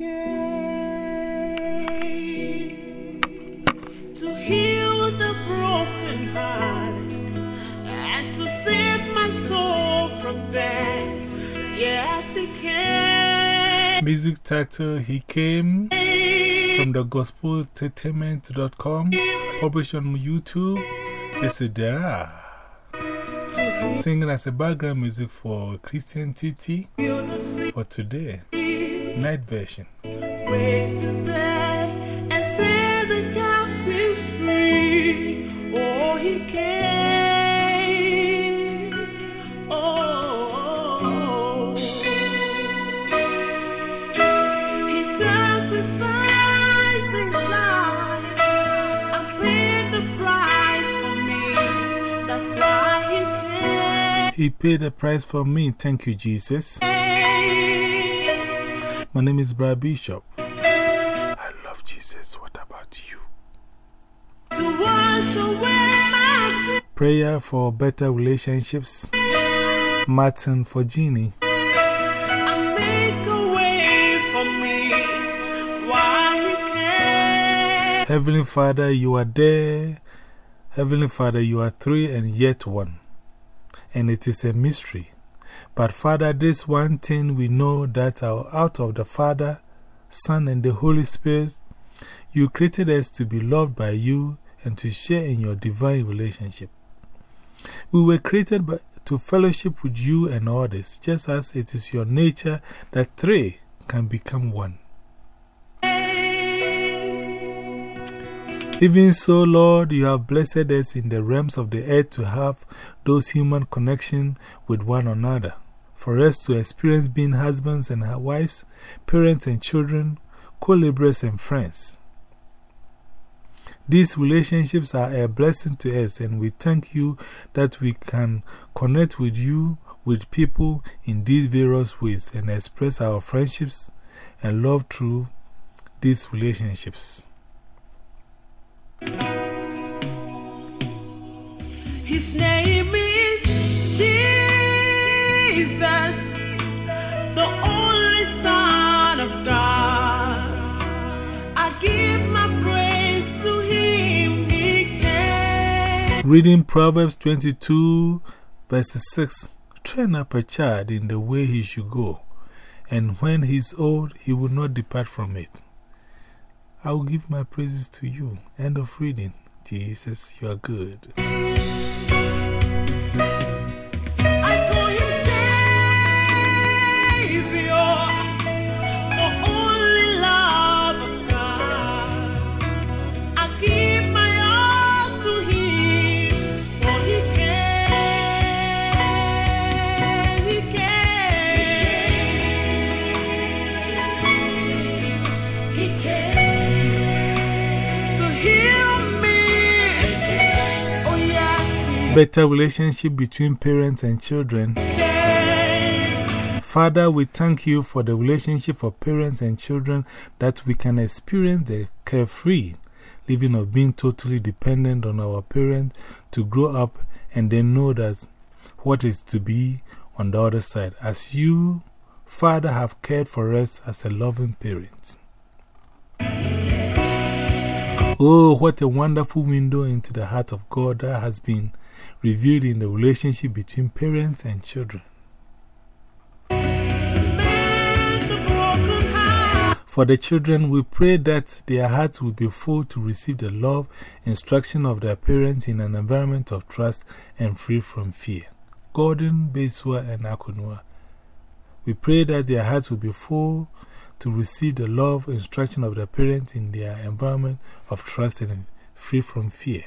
to heal the broken heart and to save my soul from death. Yes, He came. Music title He Came from the gospeltertainment.com, published on YouTube. This is Dara. Singing as a background music for Christian TT for today. Night version. Raised to death and set the captives free. Oh, He came. Oh, He sacrificed His life and paid the price for me. That's why He came. He paid the price for me. Thank you, Jesus. My name is Brad Bishop. I love Jesus. What about you? To wash away my. Prayer for better relationships. Martin for Jeannie. and make a way for me. Why He came. Heavenly Father, you are there. Heavenly Father, you are three and yet one. And it is a mystery. But Father, this one thing we know that out of the Father, Son, and the Holy Spirit, you created us to be loved by you and to share in your divine relationship. We were created by, to fellowship with you and others, just as it is your nature that three can become one. Even so, Lord, you have blessed us in the realms of the earth to have those human connections with one another, for us to experience being husbands and wives, parents and children, co laborers and friends. These relationships are a blessing to us, and we thank you that we can connect with you, with people in these various ways, and express our friendships and love through these relationships. His name is Jesus, the only Son of God. I give my praise to Him. He came. Reading Proverbs 22, verse 6 Train up a child in the way he should go, and when he is old, he will not depart from it. I will give my praises to you. End of reading. Jesus, you are good. Better relationship between parents and children. Father, we thank you for the relationship of parents and children that we can experience the carefree living of being totally dependent on our parents to grow up and then know that what is to be on the other side, as you, Father, have cared for us as a loving parent. Oh, what a wonderful window into the heart of God that has been revealed in the relationship between parents and children. For the children, we pray that their hearts will be full to receive the love, instruction of their parents in an environment of trust and free from fear. Gordon, Beswa, and Akunua. We pray that their hearts will be full to receive the love, instruction of their parents in their environment of trust and free from fear.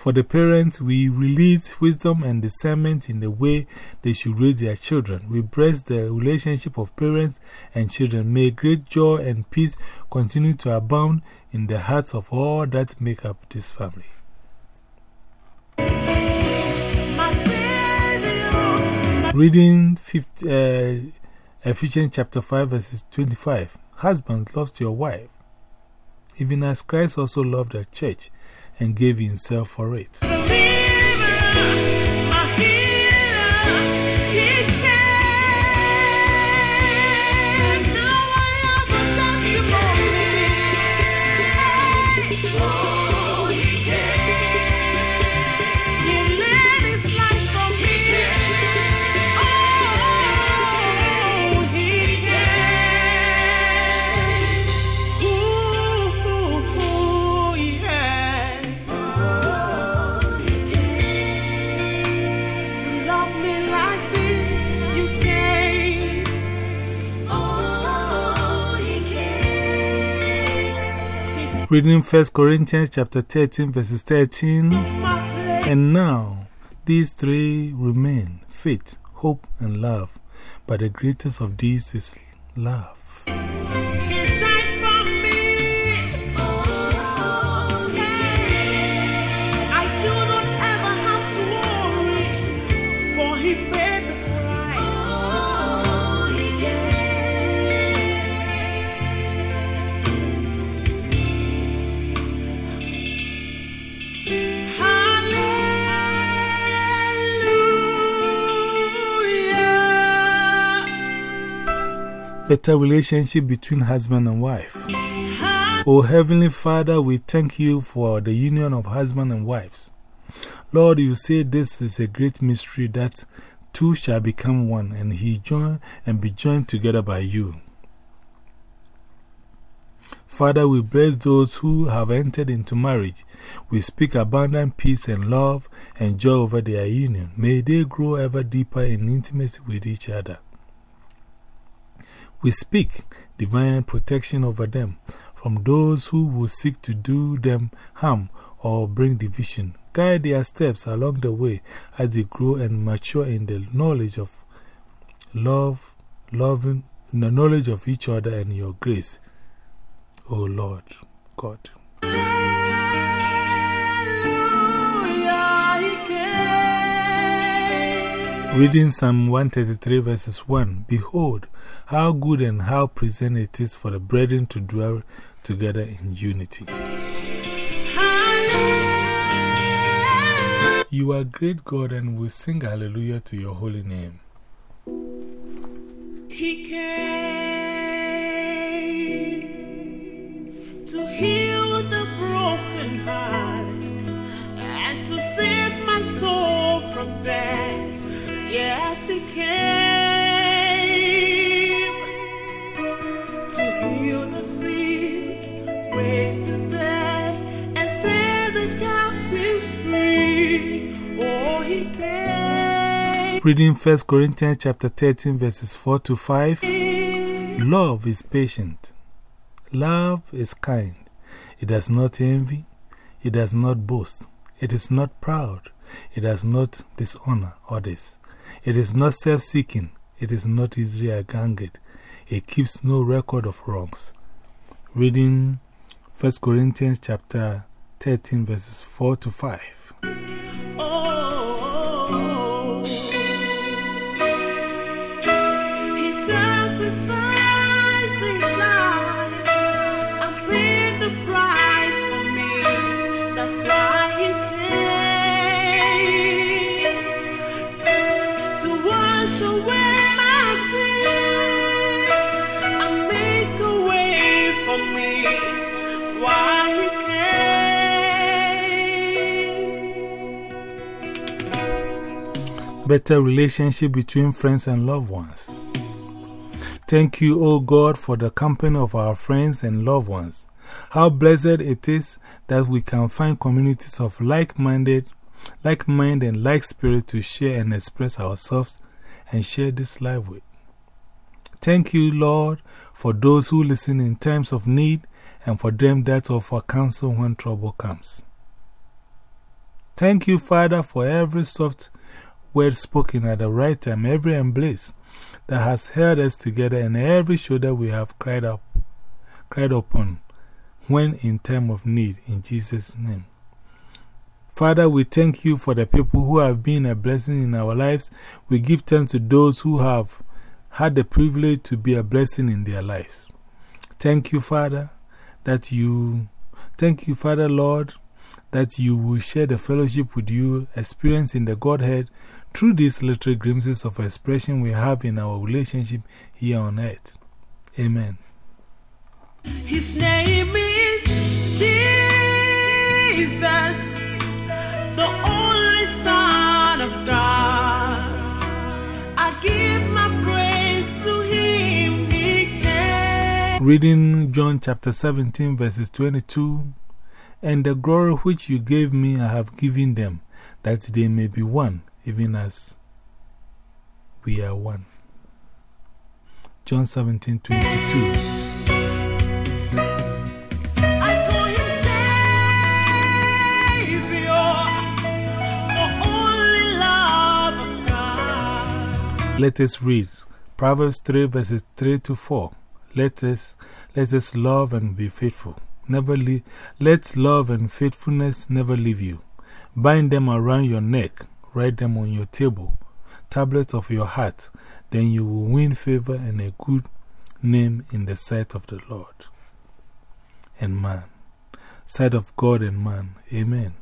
For the parents, we release wisdom and discernment in the way they should raise their children. We bless the relationship of parents and children. May great joy and peace continue to abound in the hearts of all that make up this family. Reading 50, uh, Ephesians chapter 5, verses 25. Husbands, love your wife, even as Christ also loved the church and gave himself for it. Reading 1 Corinthians chapter 13, verses 13. And now, these three remain faith, hope, and love. But the greatest of these is love. Better relationship between husband and wife. O Heavenly Father, we thank you for the union of husband and wives. Lord, you say this is a great mystery that two shall become one, and he join and be joined together by you. Father, we bless those who have entered into marriage. We speak abundant peace and love and joy over their union. May they grow ever deeper in intimacy with each other. We speak divine protection over them from those who will seek to do them harm or bring division. Guide their steps along the way as they grow and mature in the knowledge of love, loving, in the knowledge of each other and your grace. O Lord God. Reading Psalm 133 verses 1 Behold, how good and how pleasant it is for the brethren to dwell together in unity. Hallelujah. You are great God, and we sing hallelujah to your holy name. He came Reading 1 Corinthians chapter 13 verses 4 to 5 Love is patient. Love is kind. It does not envy. It does not boast. It is not proud. It does not dishonor others. It is not self seeking. It is not easily angered. It keeps no record of wrongs. Reading 1 Corinthians chapter 13 verses 4 to 5. Better relationship between friends and loved ones. Thank you, O God, for the company of our friends and loved ones. How blessed it is that we can find communities of like minded, like mind, and like spirit to share and express ourselves and share this life with. Thank you, Lord, for those who listen in times of need and for them that offer counsel when trouble comes. Thank you, Father, for every soft word spoken at the right time, every embrace that has held us together, and every shoulder we have cried, up, cried upon when in time of need. In Jesus' name. Father, we thank you for the people who have been a blessing in our lives. We give thanks to those who have had the privilege to be a blessing in their lives. Thank you, Father, that you, thank you, Father, Lord, that you will share the fellowship with you, experience in the Godhead through these little glimpses of expression we have in our relationship here on earth. Amen. His name is Jesus, Reading John chapter 17, verses 22 And the glory which you gave me, I have given them, that they may be one, even as we are one. John 17, 22. Let us read Proverbs 3 verses 3 to 4. Let us, let us love and be faithful. Never leave, let love and faithfulness never leave you. Bind them around your neck, write them on your table, tablet of your heart. Then you will win favor and a good name in the sight of the Lord and man. Sight of God and man. Amen.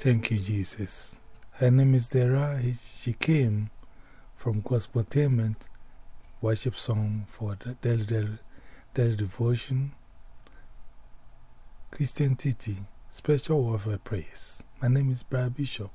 Thank you, Jesus. Her name is Dera. She came from Gospeltainment worship song for the daily, daily, daily devotion, Christian Titi, special warfare praise. My name is Brad Bishop.